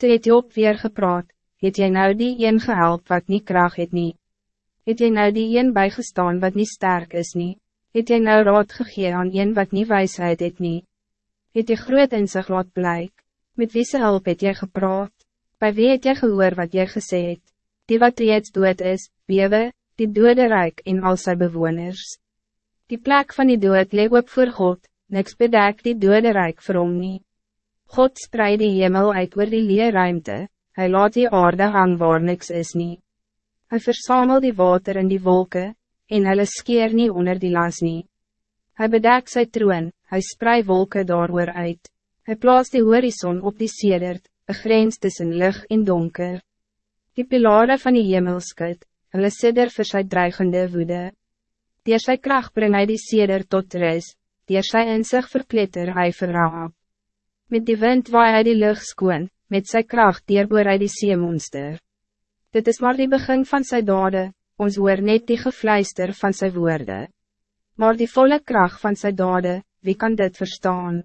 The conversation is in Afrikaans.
Toe het Job weer gepraat, het jy nou die een gehelp wat niet kracht het nie? Het jy nou die een bijgestaan wat niet sterk is nie? Het jy nou raad gegee aan een wat niet wijsheid het nie? Het jy groot in zich laat blijk? Met wie se hulp het jy gepraat? Bij wie het jy gehoor wat jy gesê het? Die wat reeds dood is, bewe, die dode rijk in al sy bewoners. Die plek van die dood leek op voor God, niks bedek die dode rijk vir hom nie. God spreid die hemel uit oor die lee ruimte, hy laat die aarde hang waar niks is nie. Hy versamel die water in die wolken, en hulle skeer nie onder die las nie. Hy bedek sy troon, hy sprei wolken daar uit. Hij plaatst de horizon op die sedert, een grens tussen lucht en donker. Die pilaren van die hemelskut, hulle sidder vir sy dreigende woede. Dier sy kracht bring hy die seder tot ris, dier sy in sig verpletter hy verraap. Met die wind waai hy die lucht skoon, met sy kracht dierboor hy die seemonster. Dit is maar die begin van sy dade, ons hoor net die gefluister van sy woorden. Maar die volle kracht van sy dade, wie kan dit verstaan?